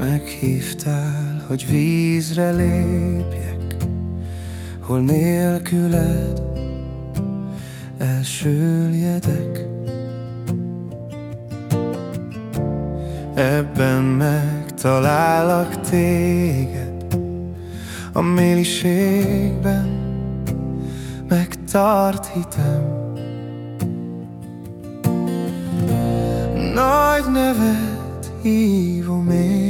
Meghívtál, hogy vízre lépjek Hol nélküled elsüllyedek. Ebben megtalállak téged A mélységben megtart hitem. Nagy nevet hívom én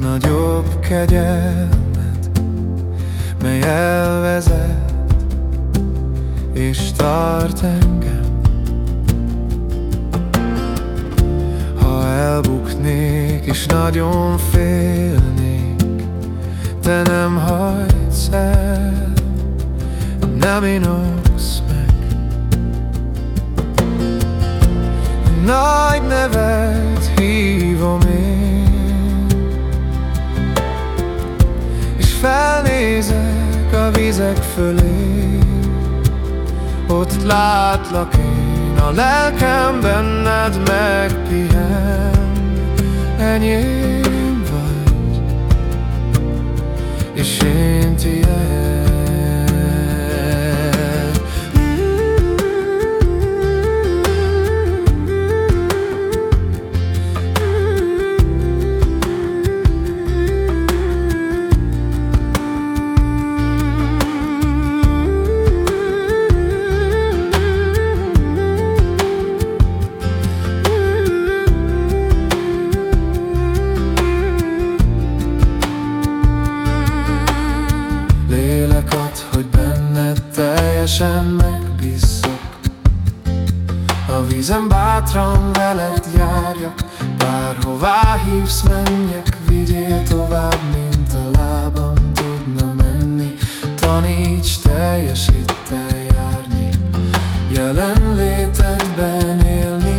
nagyobb kegyelmet, mely elvezet és tart engem. Ha elbuknék és nagyon félnék, te nem hagysz el, nem inoksz felnézek a vizek fölé. Ott látlak én, a lelkem benned megpihen. Enyém vagy, és én tiéd teljesen megbízzak A vízen bátran veled járjak Bárhová hívsz menjek Vigyél tovább, mint a lábam tudna menni. Taníts teljesítel járni Jelenlétedben élni.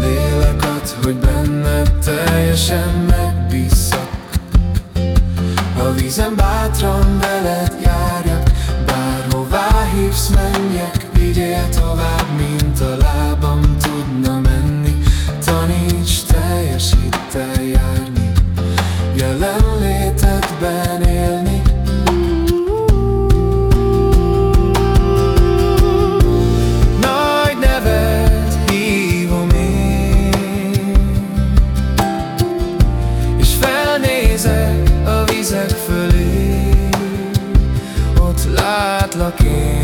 Lélek ad, hogy benned teljesen megbízzak vízen bátran veled járjak Bárhová hívsz menjek Vigyél tovább, mint a lábam felnézek